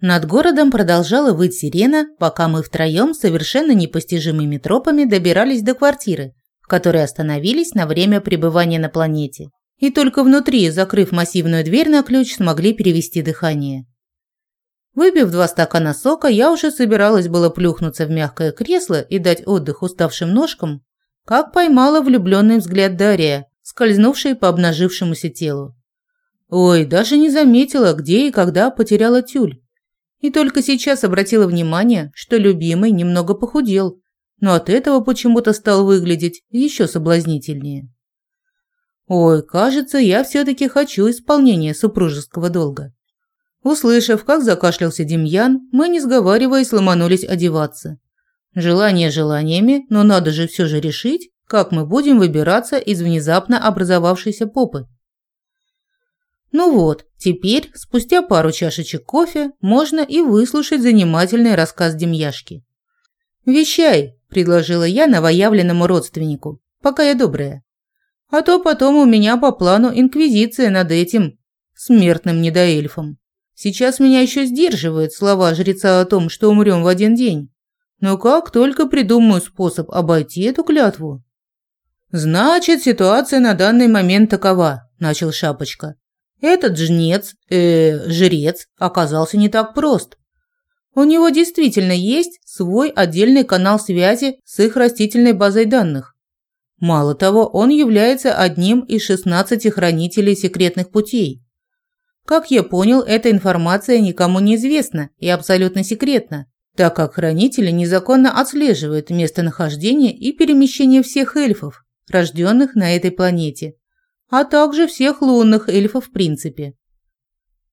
Над городом продолжала выть сирена, пока мы втроем совершенно непостижимыми тропами добирались до квартиры, в которой остановились на время пребывания на планете. И только внутри, закрыв массивную дверь на ключ, смогли перевести дыхание. Выпив два стакана сока, я уже собиралась было плюхнуться в мягкое кресло и дать отдых уставшим ножкам, как поймала влюбленный взгляд Дария, скользнувший по обнажившемуся телу. Ой, даже не заметила, где и когда потеряла тюль. И только сейчас обратила внимание, что любимый немного похудел, но от этого почему-то стал выглядеть еще соблазнительнее. Ой, кажется, я все-таки хочу исполнения супружеского долга. Услышав, как закашлялся Демьян, мы, не сговариваясь, ломанулись одеваться. Желание желаниями, но надо же все же решить, как мы будем выбираться из внезапно образовавшейся попы. Ну вот, теперь, спустя пару чашечек кофе, можно и выслушать занимательный рассказ Демьяшки. «Вещай», – предложила я новоявленному родственнику, – «пока я добрая. А то потом у меня по плану инквизиция над этим смертным недоэльфом. Сейчас меня еще сдерживают слова жреца о том, что умрем в один день. Но как только придумаю способ обойти эту клятву...» «Значит, ситуация на данный момент такова», – начал Шапочка. Этот жнец, э, жрец оказался не так прост. У него действительно есть свой отдельный канал связи с их растительной базой данных. Мало того, он является одним из 16 хранителей секретных путей. Как я понял, эта информация никому не известна и абсолютно секретна, так как хранители незаконно отслеживают местонахождение и перемещение всех эльфов, рожденных на этой планете, а также всех лунных эльфов в принципе.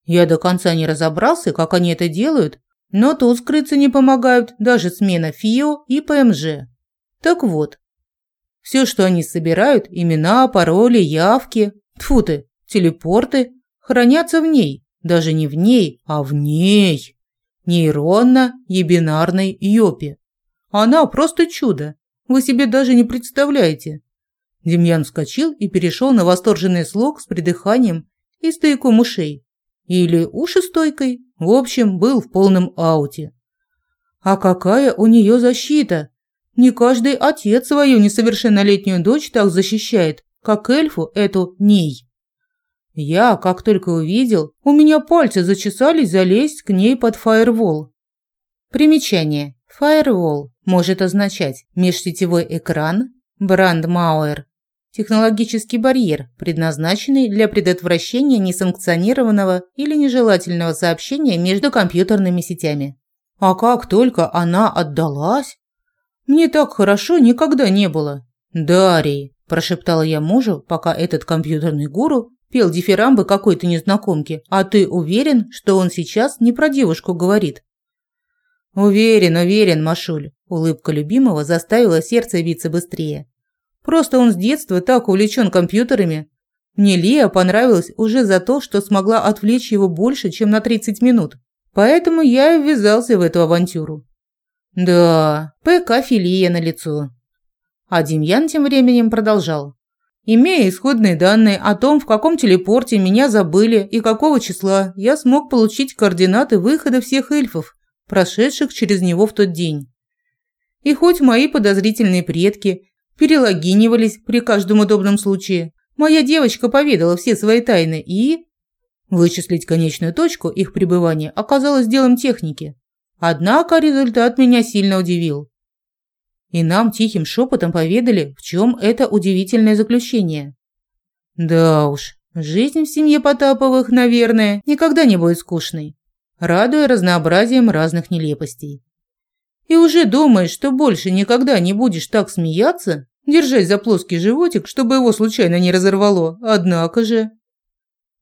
Я до конца не разобрался, как они это делают, но тут скрыться не помогают даже смена ФИО и ПМЖ. Так вот, все, что они собирают, имена, пароли, явки, тьфу ты, телепорты, хранятся в ней, даже не в ней, а в ней. Нейронно-ебинарной йопе. Она просто чудо. Вы себе даже не представляете. Демьян вскочил и перешел на восторженный слог с придыханием и стойком ушей. Или уши стойкой. В общем, был в полном ауте. А какая у нее защита? Не каждый отец свою несовершеннолетнюю дочь так защищает, как эльфу эту ней. Я, как только увидел, у меня пальцы зачесались залезть к ней под фаервол. Примечание. Фаервол может означать межсетевой экран, брандмауэр Технологический барьер, предназначенный для предотвращения несанкционированного или нежелательного сообщения между компьютерными сетями. А как только она отдалась? Мне так хорошо никогда не было. Дарий, прошептала я мужу, пока этот компьютерный гуру пел дифирамбы какой-то незнакомки. А ты уверен, что он сейчас не про девушку говорит? Уверен, уверен, Машуль. Улыбка любимого заставила сердце биться быстрее. Просто он с детства так увлечен компьютерами. Мне Лия понравилась уже за то, что смогла отвлечь его больше, чем на 30 минут. Поэтому я и ввязался в эту авантюру. Да, ПК-филия на лицо. А Демьян тем временем продолжал. Имея исходные данные о том, в каком телепорте меня забыли и какого числа, я смог получить координаты выхода всех эльфов, прошедших через него в тот день. И хоть мои подозрительные предки перелогинивались при каждом удобном случае. Моя девочка поведала все свои тайны и... Вычислить конечную точку их пребывания оказалось делом техники. Однако результат меня сильно удивил. И нам тихим шепотом поведали, в чем это удивительное заключение. Да уж, жизнь в семье Потаповых, наверное, никогда не будет скучной, радуя разнообразием разных нелепостей и уже думаешь, что больше никогда не будешь так смеяться, держась за плоский животик, чтобы его случайно не разорвало. Однако же...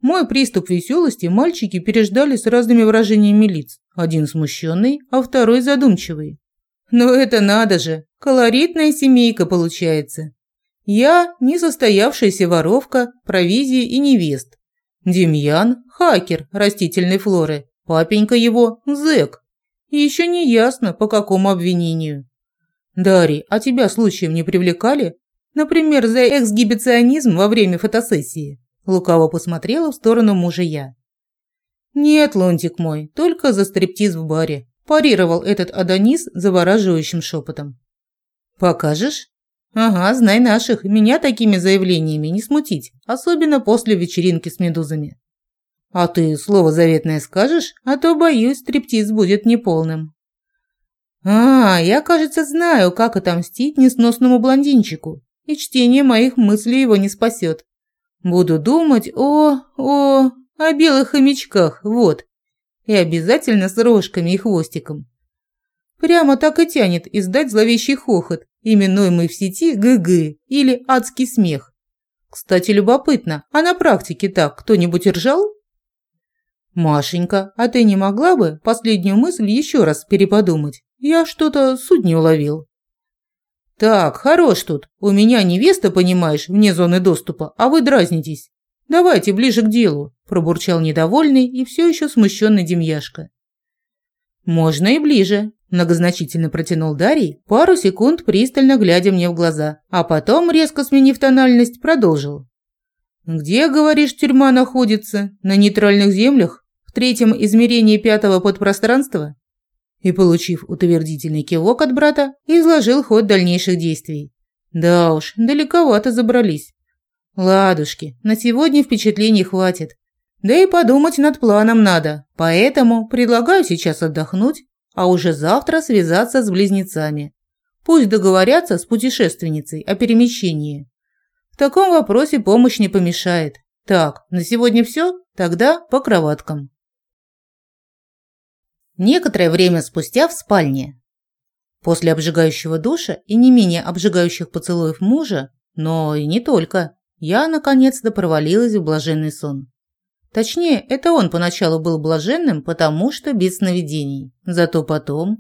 Мой приступ веселости мальчики переждали с разными выражениями лиц. Один смущенный, а второй задумчивый. Но это надо же, колоритная семейка получается. Я – несостоявшаяся воровка, провизии и невест. Демьян – хакер растительной флоры. Папенька его – зэк. И еще не ясно, по какому обвинению. Дарий, а тебя случаем не привлекали? Например, за эксгибиционизм во время фотосессии? Лукаво посмотрела в сторону мужа я. Нет, лунтик мой, только за стриптиз в баре. Парировал этот Адонис завораживающим шепотом. Покажешь? Ага, знай наших, меня такими заявлениями не смутить, особенно после вечеринки с медузами. А ты слово заветное скажешь, а то, боюсь, стриптиз будет неполным. А, я, кажется, знаю, как отомстить несносному блондинчику, и чтение моих мыслей его не спасет. Буду думать о... о... о белых хомячках, вот. И обязательно с рожками и хвостиком. Прямо так и тянет издать зловещий хохот, именуемый в сети ГГ или адский смех. Кстати, любопытно, а на практике так кто-нибудь ржал? Машенька, а ты не могла бы последнюю мысль еще раз переподумать? Я что-то суть не уловил. Так, хорош тут. У меня невеста, понимаешь, вне зоны доступа, а вы дразнитесь. Давайте ближе к делу, пробурчал недовольный и все еще смущенный Демьяшка. Можно и ближе, многозначительно протянул Дарий, пару секунд пристально глядя мне в глаза, а потом, резко сменив тональность, продолжил. «Где, говоришь, тюрьма находится? На нейтральных землях? В третьем измерении пятого подпространства?» И, получив утвердительный кивок от брата, изложил ход дальнейших действий. «Да уж, далековато забрались. Ладушки, на сегодня впечатлений хватит. Да и подумать над планом надо, поэтому предлагаю сейчас отдохнуть, а уже завтра связаться с близнецами. Пусть договорятся с путешественницей о перемещении. В таком вопросе помощь не помешает. Так, на сегодня все? Тогда по кроваткам. Некоторое время спустя в спальне. После обжигающего душа и не менее обжигающих поцелуев мужа, но и не только, я наконец-то провалилась в блаженный сон. Точнее, это он поначалу был блаженным, потому что без сновидений. Зато потом...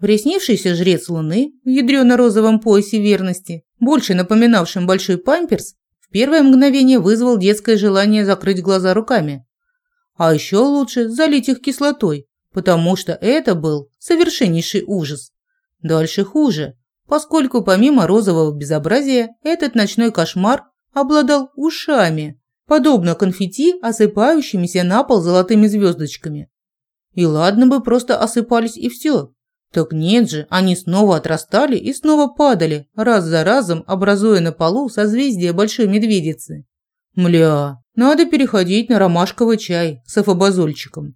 Приснившийся жрец Луны в ядрёно-розовом поясе верности, больше напоминавшим большой памперс, в первое мгновение вызвал детское желание закрыть глаза руками. А еще лучше залить их кислотой, потому что это был совершеннейший ужас. Дальше хуже, поскольку помимо розового безобразия, этот ночной кошмар обладал ушами, подобно конфетти, осыпающимися на пол золотыми звездочками. И ладно бы просто осыпались и все. Так нет же, они снова отрастали и снова падали, раз за разом образуя на полу созвездие Большой Медведицы. Мля, надо переходить на ромашковый чай с афобазольчиком.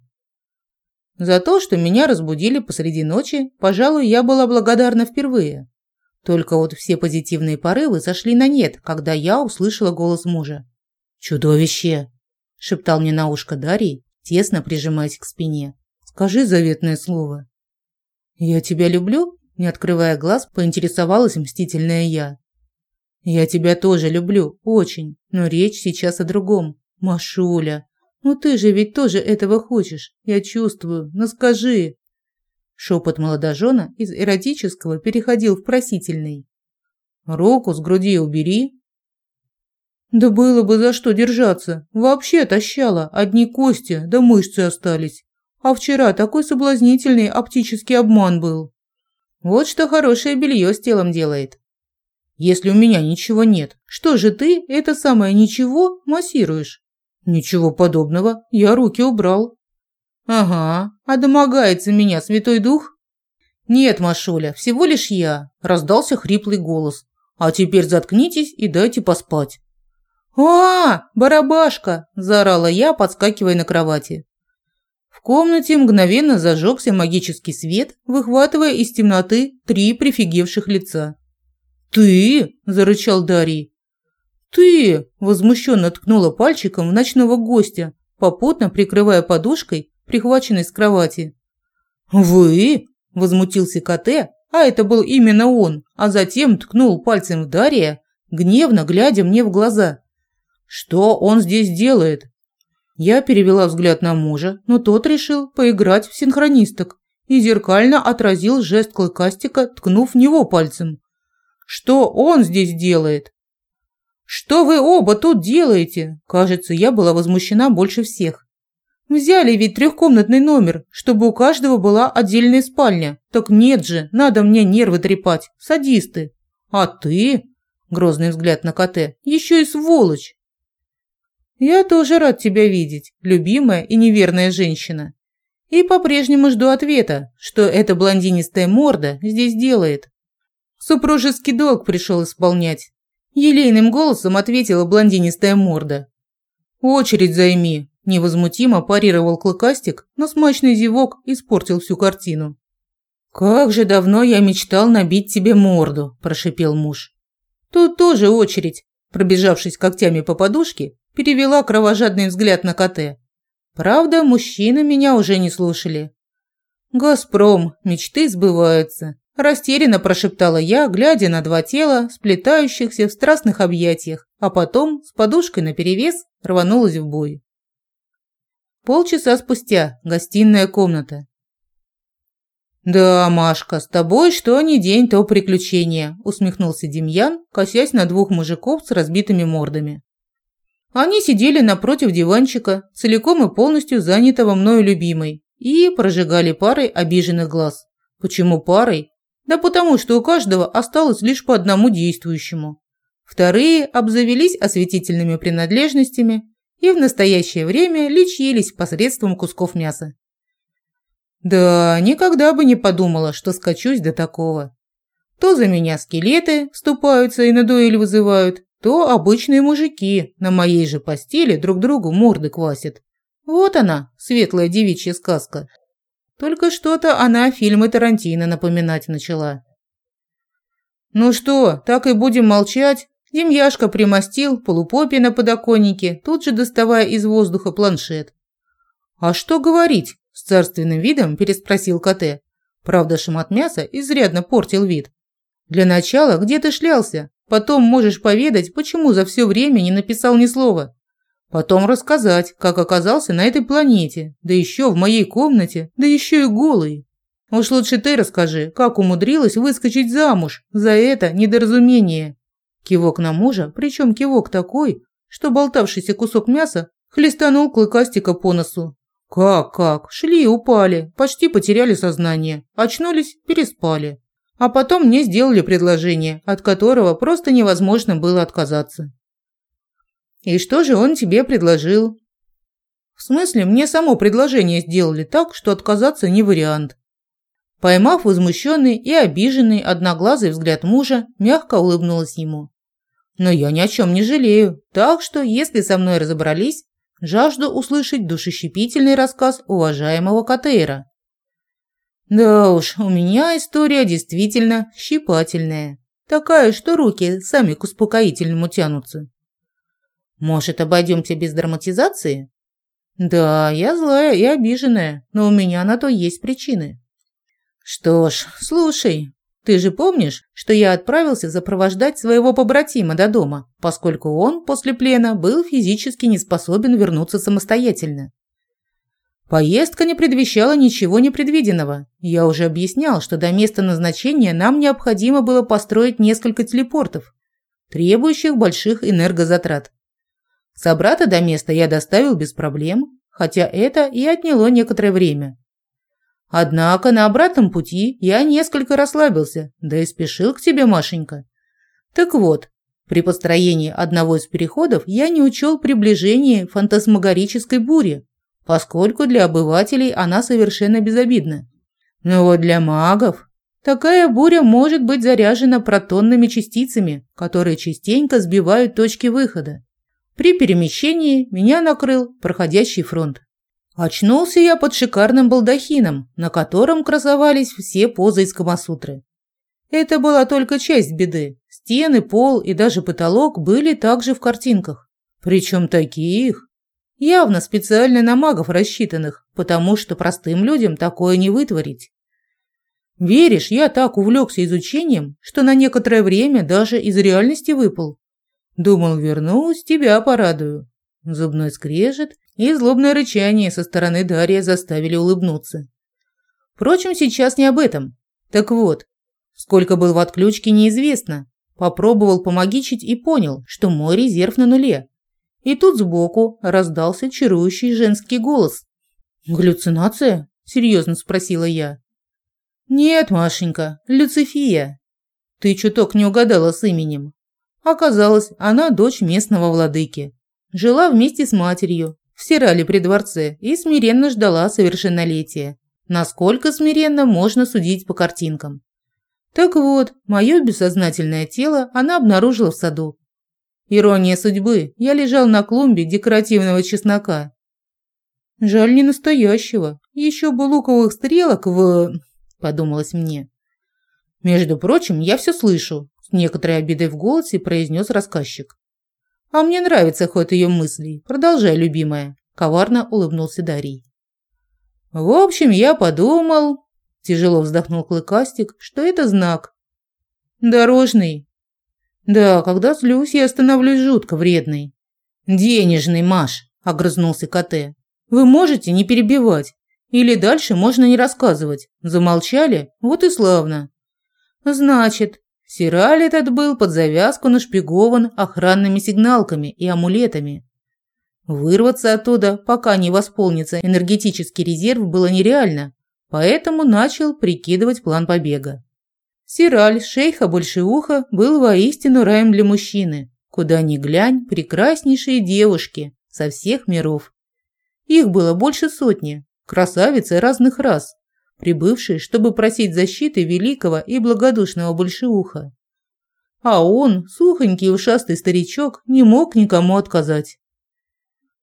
За то, что меня разбудили посреди ночи, пожалуй, я была благодарна впервые. Только вот все позитивные порывы сошли на нет, когда я услышала голос мужа. «Чудовище!» – шептал мне на ушко Дарий, тесно прижимаясь к спине. «Скажи заветное слово». «Я тебя люблю?» – не открывая глаз, поинтересовалась мстительная я. «Я тебя тоже люблю, очень, но речь сейчас о другом. Машуля, ну ты же ведь тоже этого хочешь, я чувствую, ну скажи». Шепот молодожена из эротического переходил в просительный. «Руку с груди убери», да было бы за что держаться. Вообще тащала, одни кости, да мышцы остались. А вчера такой соблазнительный оптический обман был. Вот что хорошее белье с телом делает. Если у меня ничего нет, что же ты это самое ничего массируешь? Ничего подобного, я руки убрал. Ага, а домогается меня Святой Дух? Нет, Машуля, всего лишь я, раздался хриплый голос. А теперь заткнитесь и дайте поспать. «А, барабашка!» – заорала я, подскакивая на кровати. В комнате мгновенно зажегся магический свет, выхватывая из темноты три прифигевших лица. «Ты?» – зарычал Дарий. «Ты!» – возмущенно ткнула пальчиком в ночного гостя, попутно прикрывая подушкой, прихваченной с кровати. «Вы?» – возмутился КТ, а это был именно он, а затем ткнул пальцем в Дария, гневно глядя мне в глаза. Что он здесь делает? Я перевела взгляд на мужа, но тот решил поиграть в синхронисток и зеркально отразил жест клыкастика, ткнув в него пальцем. Что он здесь делает? Что вы оба тут делаете? Кажется, я была возмущена больше всех. Взяли ведь трехкомнатный номер, чтобы у каждого была отдельная спальня. Так нет же, надо мне нервы трепать, садисты. А ты, грозный взгляд на КТ, еще и сволочь. Я тоже рад тебя видеть, любимая и неверная женщина. И по-прежнему жду ответа, что эта блондинистая морда здесь делает. Супружеский долг пришел исполнять. Елейным голосом ответила блондинистая морда. «Очередь займи», – невозмутимо парировал клыкастик, но смачный зевок испортил всю картину. «Как же давно я мечтал набить тебе морду», – прошипел муж. «Тут тоже очередь», – пробежавшись когтями по подушке, перевела кровожадный взгляд на КТ. Правда, мужчины меня уже не слушали. «Газпром, мечты сбываются», – растерянно прошептала я, глядя на два тела, сплетающихся в страстных объятиях, а потом с подушкой наперевес рванулась в бой. Полчаса спустя гостиная комната. «Да, Машка, с тобой что ни день, то приключение», – усмехнулся Демьян, косясь на двух мужиков с разбитыми мордами. Они сидели напротив диванчика, целиком и полностью занятого мною любимой, и прожигали парой обиженных глаз. Почему парой? Да потому, что у каждого осталось лишь по одному действующему. Вторые обзавелись осветительными принадлежностями и в настоящее время лечились посредством кусков мяса. Да, никогда бы не подумала, что скачусь до такого. То за меня скелеты вступаются и на дуэль вызывают, то обычные мужики на моей же постели друг другу морды квасят. Вот она, светлая девичья сказка. Только что-то она фильмы Тарантино напоминать начала. Ну что, так и будем молчать? Демьяшка примостил полупопе на подоконнике, тут же доставая из воздуха планшет. А что говорить? С царственным видом переспросил КТ. Правда, шмат мяса изрядно портил вид. Для начала, где ты шлялся? Потом можешь поведать, почему за все время не написал ни слова. Потом рассказать, как оказался на этой планете, да еще в моей комнате, да еще и голый. Уж лучше ты расскажи, как умудрилась выскочить замуж за это недоразумение. Кивок на мужа, причем кивок такой, что болтавшийся кусок мяса хлестанул клыкастика по носу. Как, как? Шли и упали, почти потеряли сознание, очнулись, переспали. А потом мне сделали предложение, от которого просто невозможно было отказаться. И что же он тебе предложил? В смысле, мне само предложение сделали так, что отказаться не вариант. Поймав возмущенный и обиженный одноглазый взгляд мужа, мягко улыбнулась ему. Но я ни о чем не жалею, так что, если со мной разобрались, жажду услышать душещипительный рассказ уважаемого Катейра. Да уж, у меня история действительно щипательная. Такая, что руки сами к успокоительному тянутся. Может, обойдемся без драматизации? Да, я злая и обиженная, но у меня на то есть причины. Что ж, слушай, ты же помнишь, что я отправился запровождать своего побратима до дома, поскольку он после плена был физически не способен вернуться самостоятельно. Поездка не предвещала ничего непредвиденного. Я уже объяснял, что до места назначения нам необходимо было построить несколько телепортов, требующих больших энергозатрат. Собрата до места я доставил без проблем, хотя это и отняло некоторое время. Однако на обратном пути я несколько расслабился, да и спешил к тебе, Машенька. Так вот, при построении одного из переходов я не учел приближение фантасмагорической бури, поскольку для обывателей она совершенно безобидна. Но вот для магов такая буря может быть заряжена протонными частицами, которые частенько сбивают точки выхода. При перемещении меня накрыл проходящий фронт. Очнулся я под шикарным балдахином, на котором красовались все позы из Камасутры. Это была только часть беды. Стены, пол и даже потолок были также в картинках. Причем таких, Явно специально на магов рассчитанных, потому что простым людям такое не вытворить. Веришь, я так увлекся изучением, что на некоторое время даже из реальности выпал. Думал, вернусь, тебя порадую. Зубной скрежет и злобное рычание со стороны Дарья заставили улыбнуться. Впрочем, сейчас не об этом. Так вот, сколько был в отключке, неизвестно. Попробовал помогичить и понял, что мой резерв на нуле. И тут сбоку раздался чарующий женский голос. «Галлюцинация?» – серьезно спросила я. «Нет, Машенька, Люцифия. Ты чуток не угадала с именем. Оказалось, она дочь местного владыки. жила вместе с матерью в Сирале при дворце и смиренно ждала совершеннолетия. Насколько смиренно можно судить по картинкам. Так вот, мое бессознательное тело она обнаружила в саду. Ирония судьбы, я лежал на клумбе декоративного чеснока. Жаль не настоящего, еще бы луковых стрелок в... подумалось мне. Между прочим, я все слышу, с некоторой обидой в голосе произнес рассказчик. А мне нравится ход ее мыслей. Продолжай, любимая, коварно улыбнулся Дарий. В общем, я подумал, тяжело вздохнул Клыкастик, что это знак. Дорожный. Да, когда злюсь, я становлюсь жутко вредной. Денежный, Маш, огрызнулся КТ. Вы можете не перебивать. Или дальше можно не рассказывать. Замолчали? Вот и славно. Значит, Сираль этот был под завязку нашпигован охранными сигналками и амулетами. Вырваться оттуда, пока не восполнится энергетический резерв, было нереально, поэтому начал прикидывать план побега. Сираль, шейха Большеуха, был воистину раем для мужчины. Куда ни глянь, прекраснейшие девушки со всех миров. Их было больше сотни, красавицы разных рас, прибывшие, чтобы просить защиты великого и благодушного Большеуха. А он, сухонький ушастый старичок, не мог никому отказать.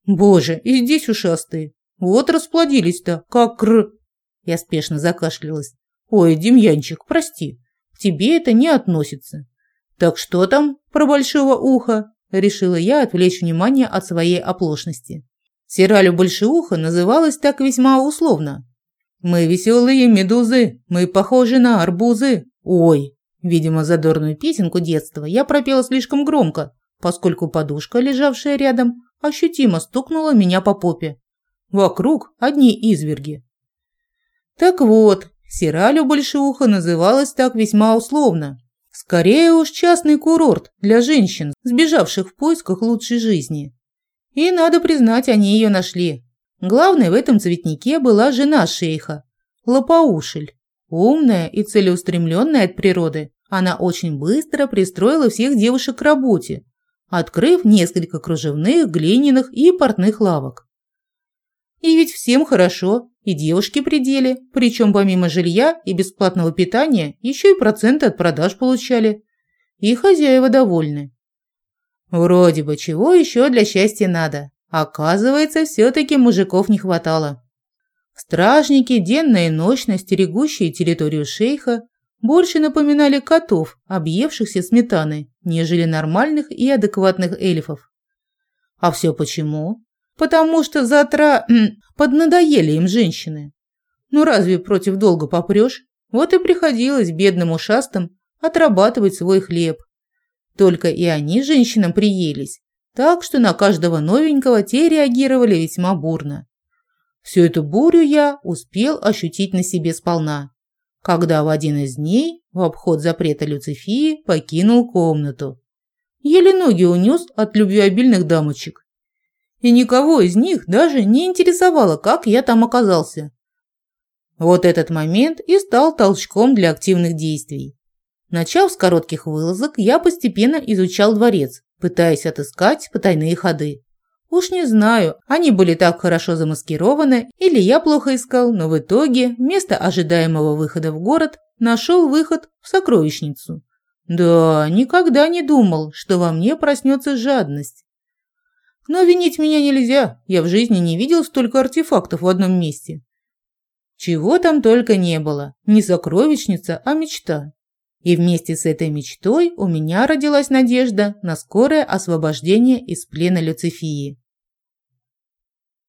Боже, и здесь ушастые. Вот расплодились-то, как кр... Я спешно закашлялась. Ой, Демьянчик, прости, к тебе это не относится. Так что там про большого уха? Решила я отвлечь внимание от своей оплошности. Сиралю большеуха называлось так весьма условно. Мы веселые медузы, мы похожи на арбузы. Ой, видимо, задорную песенку детства я пропела слишком громко, поскольку подушка, лежавшая рядом, ощутимо стукнула меня по попе. Вокруг одни изверги. Так вот, Сиралю Большеуха называлась так весьма условно. Скорее уж частный курорт для женщин, сбежавших в поисках лучшей жизни. И, надо признать, они ее нашли. Главной в этом цветнике была жена шейха, Лопаушель. Умная и целеустремленная от природы, она очень быстро пристроила всех девушек к работе, открыв несколько кружевных, глиняных и портных лавок. И ведь всем хорошо, и девушки при деле, причем помимо жилья и бесплатного питания еще и проценты от продаж получали. И хозяева довольны. Вроде бы чего еще для счастья надо. Оказывается, все-таки мужиков не хватало. Стражники, денно и ночно стерегущие территорию шейха, больше напоминали котов, объевшихся сметаной, нежели нормальных и адекватных эльфов. А все почему? Потому что завтра поднадоели им женщины. Ну разве против долга попрешь? Вот и приходилось бедным ушастым отрабатывать свой хлеб. Только и они женщинам приелись, так что на каждого новенького те реагировали весьма бурно. Всю эту бурю я успел ощутить на себе сполна когда в один из дней в обход запрета Люцифии покинул комнату. Еле ноги унес от любвеобильных дамочек. И никого из них даже не интересовало, как я там оказался. Вот этот момент и стал толчком для активных действий. Начав с коротких вылазок, я постепенно изучал дворец, пытаясь отыскать потайные ходы. Уж не знаю, они были так хорошо замаскированы, или я плохо искал, но в итоге вместо ожидаемого выхода в город нашел выход в сокровищницу. Да, никогда не думал, что во мне проснется жадность. Но винить меня нельзя, я в жизни не видел столько артефактов в одном месте. Чего там только не было, не сокровищница, а мечта. И вместе с этой мечтой у меня родилась надежда на скорое освобождение из плена Люцифии.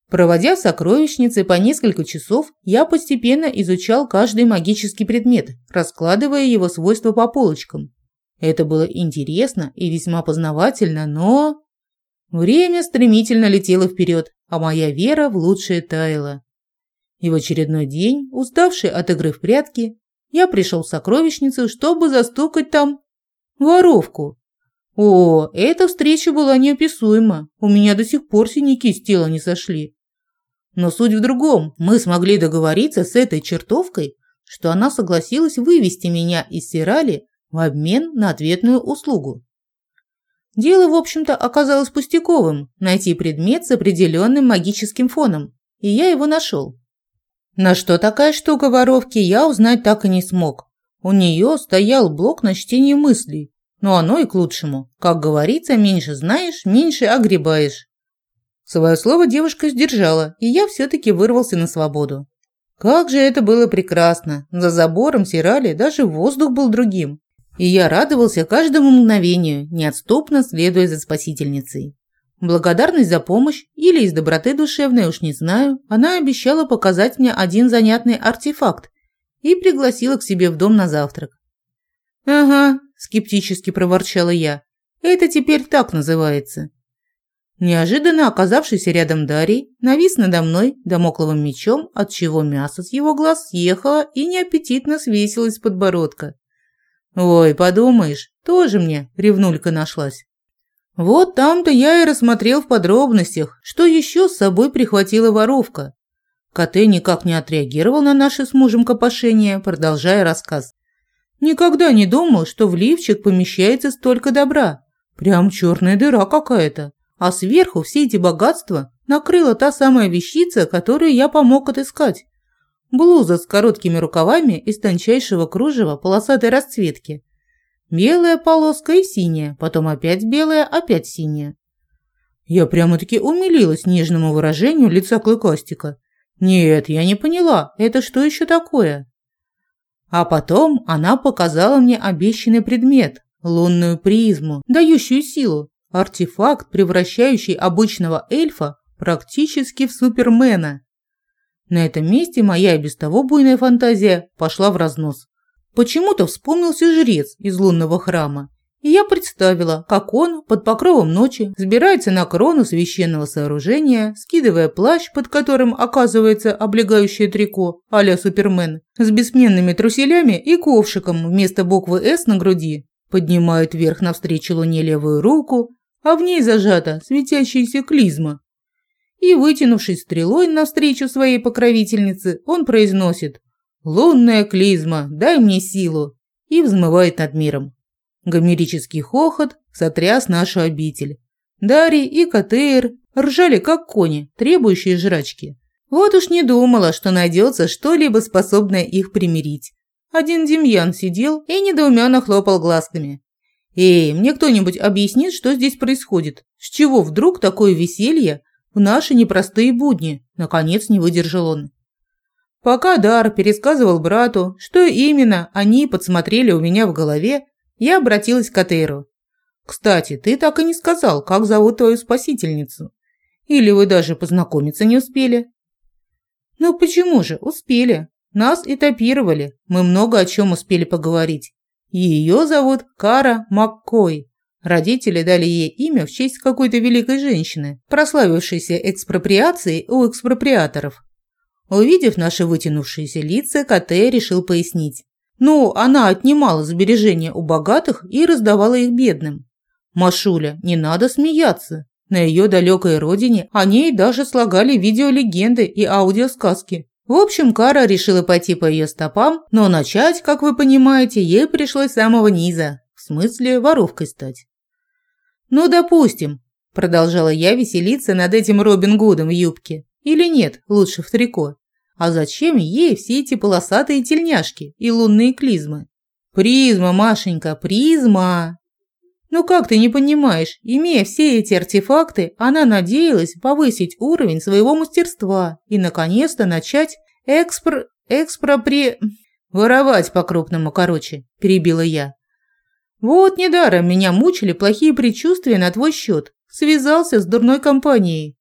Проводя в сокровищнице по несколько часов, я постепенно изучал каждый магический предмет, раскладывая его свойства по полочкам. Это было интересно и весьма познавательно, но... Время стремительно летело вперед, а моя вера в лучшее таяла. И в очередной день, уставший от игры в прятки, я пришел в сокровищницу, чтобы застукать там воровку. О, эта встреча была неописуема. У меня до сих пор синяки с тела не сошли. Но суть в другом. Мы смогли договориться с этой чертовкой, что она согласилась вывести меня из Сирали в обмен на ответную услугу. Дело, в общем-то, оказалось пустяковым – найти предмет с определенным магическим фоном. И я его нашел. На что такая штука воровки, я узнать так и не смог. У нее стоял блок на чтение мыслей. Но оно и к лучшему. Как говорится, меньше знаешь, меньше огребаешь. Свое слово девушка сдержала, и я все-таки вырвался на свободу. Как же это было прекрасно! За забором сирали, даже воздух был другим. И я радовался каждому мгновению, неотступно следуя за спасительницей. Благодарность за помощь или из доброты душевной, уж не знаю, она обещала показать мне один занятный артефакт и пригласила к себе в дом на завтрак. «Ага», – скептически проворчала я, – «это теперь так называется». Неожиданно оказавшийся рядом Дарий навис надо мной домокловым мечом, отчего мясо с его глаз съехало и неаппетитно свесилось с подбородка. Ой, подумаешь, тоже мне ревнулька нашлась. Вот там-то я и рассмотрел в подробностях, что еще с собой прихватила воровка. Коте никак не отреагировал на наше с мужем копошение, продолжая рассказ. Никогда не думал, что в лифчик помещается столько добра. Прям черная дыра какая-то. А сверху все эти богатства накрыла та самая вещица, которую я помог отыскать. Блуза с короткими рукавами из тончайшего кружева полосатой расцветки. Белая полоска и синяя, потом опять белая, опять синяя. Я прямо-таки умилилась нежному выражению лица Клыкастика. Нет, я не поняла, это что еще такое? А потом она показала мне обещанный предмет – лунную призму, дающую силу, артефакт, превращающий обычного эльфа практически в супермена. На этом месте моя и без того буйная фантазия пошла в разнос. Почему-то вспомнился жрец из лунного храма, и я представила, как он под покровом ночи взбирается на крону священного сооружения, скидывая плащ, под которым оказывается облегающее трико а Супермен, с бессменными труселями и ковшиком вместо буквы «С» на груди, поднимает вверх навстречу луне левую руку, а в ней зажата светящаяся клизма, и, вытянувшись стрелой навстречу своей покровительнице, он произносит «Лунная клизма, дай мне силу!» и взмывает над миром. Гомерический хохот сотряс нашу обитель. Дарий и Катейр ржали как кони, требующие жрачки. Вот уж не думала, что найдется что-либо способное их примирить. Один Демьян сидел и недоуменно хлопал глазками. «Эй, мне кто-нибудь объяснит, что здесь происходит? С чего вдруг такое веселье в наши непростые будни, наконец не выдержал он. Пока Дар пересказывал брату, что именно они подсмотрели у меня в голове, я обратилась к Атейру. «Кстати, ты так и не сказал, как зовут твою спасительницу. Или вы даже познакомиться не успели?» «Ну почему же, успели. Нас этапировали, мы много о чем успели поговорить. Ее зовут Кара Маккой. Родители дали ей имя в честь какой-то великой женщины, прославившейся экспроприацией у экспроприаторов. Увидев наши вытянувшиеся лица, Коте решил пояснить. Ну, она отнимала сбережения у богатых и раздавала их бедным. Машуля, не надо смеяться. На ее далекой родине о ней даже слагали видеолегенды и аудиосказки. В общем, Кара решила пойти по ее стопам, но начать, как вы понимаете, ей пришлось с самого низа, в смысле воровкой стать. «Ну, допустим», – продолжала я веселиться над этим Робин Гудом в юбке. «Или нет, лучше в трико. А зачем ей все эти полосатые тельняшки и лунные клизмы? Призма, Машенька, призма!» «Ну как ты не понимаешь, имея все эти артефакты, она надеялась повысить уровень своего мастерства и, наконец-то, начать экспр... экспропри... воровать по-крупному, короче», – перебила я. Вот недаром меня мучили плохие предчувствия на твой счет. Связался с дурной компанией.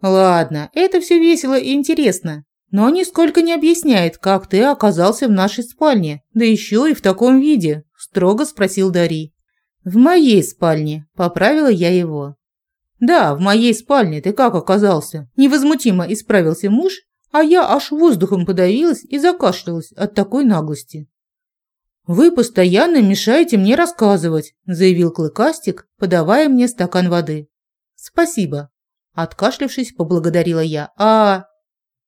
Ладно, это все весело и интересно, но нисколько не объясняет, как ты оказался в нашей спальне, да еще и в таком виде, строго спросил Дарий. В моей спальне, поправила я его. Да, в моей спальне ты как оказался? Невозмутимо исправился муж, а я аж воздухом подавилась и закашлялась от такой наглости. «Вы постоянно мешаете мне рассказывать», – заявил Клыкастик, подавая мне стакан воды. «Спасибо», – откашлившись, поблагодарила я. «А...»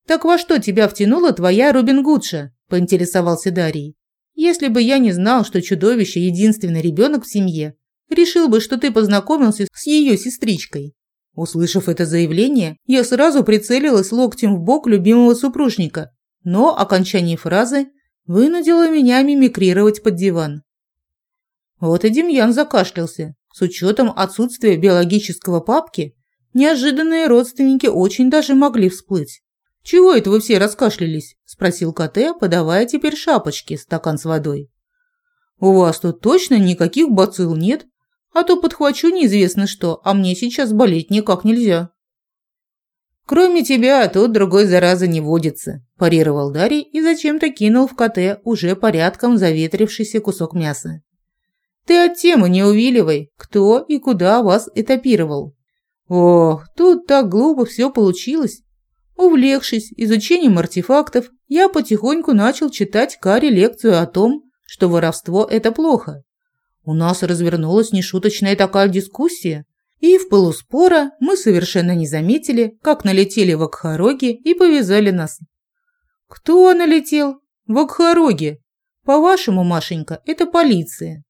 «Так во что тебя втянула твоя Робин Гудша?» – поинтересовался Дарий. «Если бы я не знал, что чудовище – единственный ребенок в семье, решил бы, что ты познакомился с ее сестричкой. Услышав это заявление, я сразу прицелилась локтем в бок любимого супружника, но окончание фразы вынудило меня мимикрировать под диван. Вот и Демьян закашлялся. С учетом отсутствия биологического папки, неожиданные родственники очень даже могли всплыть. «Чего это вы все раскашлялись?» – спросил КТ, подавая теперь шапочки, стакан с водой. «У вас тут точно никаких бацилл нет? А то подхвачу неизвестно что, а мне сейчас болеть никак нельзя». «Кроме тебя, тут другой заразы не водится», – парировал Дарий и зачем-то кинул в КТ уже порядком заветрившийся кусок мяса. «Ты от темы не увиливай, кто и куда вас этапировал». Ох, тут так глупо все получилось. Увлекшись изучением артефактов, я потихоньку начал читать Каре лекцию о том, что воровство – это плохо. У нас развернулась нешуточная такая дискуссия, и в полуспора мы совершенно не заметили, как налетели в Акхароги и повязали нас. Кто налетел? В Акхароги. По-вашему, Машенька, это полиция.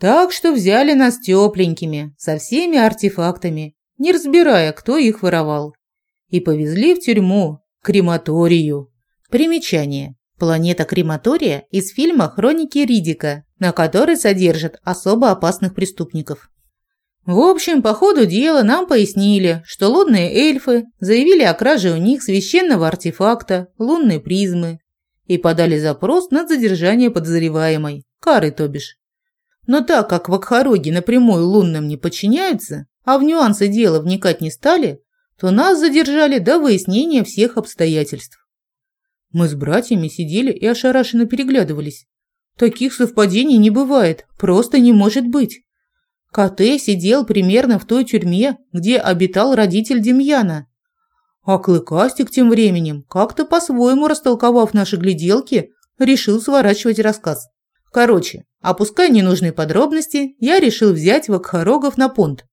Так что взяли нас тепленькими, со всеми артефактами, не разбирая, кто их воровал и повезли в тюрьму, крематорию. Примечание. Планета крематория из фильма «Хроники Ридика», на которой содержат особо опасных преступников. В общем, по ходу дела нам пояснили, что лунные эльфы заявили о краже у них священного артефакта, лунной призмы, и подали запрос на задержание подозреваемой, кары то бишь. Но так как в Акхароге напрямую лунным не подчиняются, а в нюансы дела вникать не стали, то нас задержали до выяснения всех обстоятельств. Мы с братьями сидели и ошарашенно переглядывались. Таких совпадений не бывает, просто не может быть. КТ сидел примерно в той тюрьме, где обитал родитель Демьяна. А Клыкастик тем временем, как-то по-своему растолковав наши гляделки, решил сворачивать рассказ. Короче, опуская ненужные подробности, я решил взять Вакхарогов на понт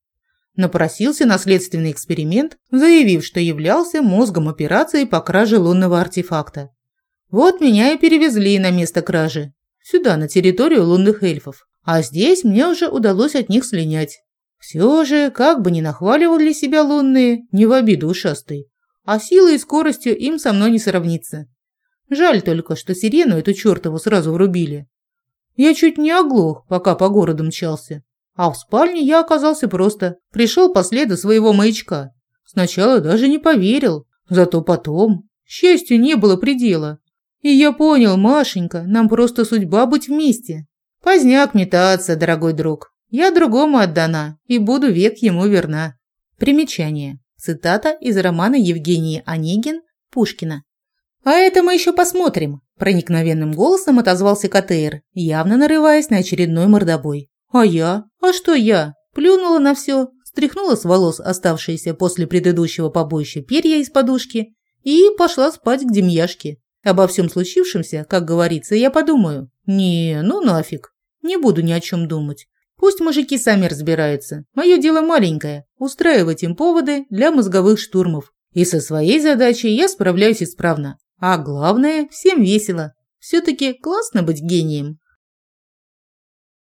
напросился на следственный эксперимент, заявив, что являлся мозгом операции по краже лунного артефакта. Вот меня и перевезли на место кражи, сюда, на территорию лунных эльфов. А здесь мне уже удалось от них слинять. Все же, как бы ни нахваливали себя лунные, не в обиду ушастый, а силой и скоростью им со мной не сравнится. Жаль только, что сирену эту чертову сразу врубили. Я чуть не оглох, пока по городу мчался. А в спальне я оказался просто. Пришел по следу своего маячка. Сначала даже не поверил. Зато потом... Счастью не было предела. И я понял, Машенька, нам просто судьба быть вместе. Поздняк метаться, дорогой друг. Я другому отдана и буду век ему верна. Примечание. Цитата из романа Евгении Онегин Пушкина. «А это мы еще посмотрим», – проникновенным голосом отозвался КТР, явно нарываясь на очередной мордобой. А я? А что я? Плюнула на все, стряхнула с волос оставшиеся после предыдущего побоища перья из подушки и пошла спать к Демьяшке. Обо всем случившемся, как говорится, я подумаю. Не, ну нафиг. Не буду ни о чем думать. Пусть мужики сами разбираются. Мое дело маленькое – устраивать им поводы для мозговых штурмов. И со своей задачей я справляюсь исправно. А главное, всем весело. Все-таки классно быть гением.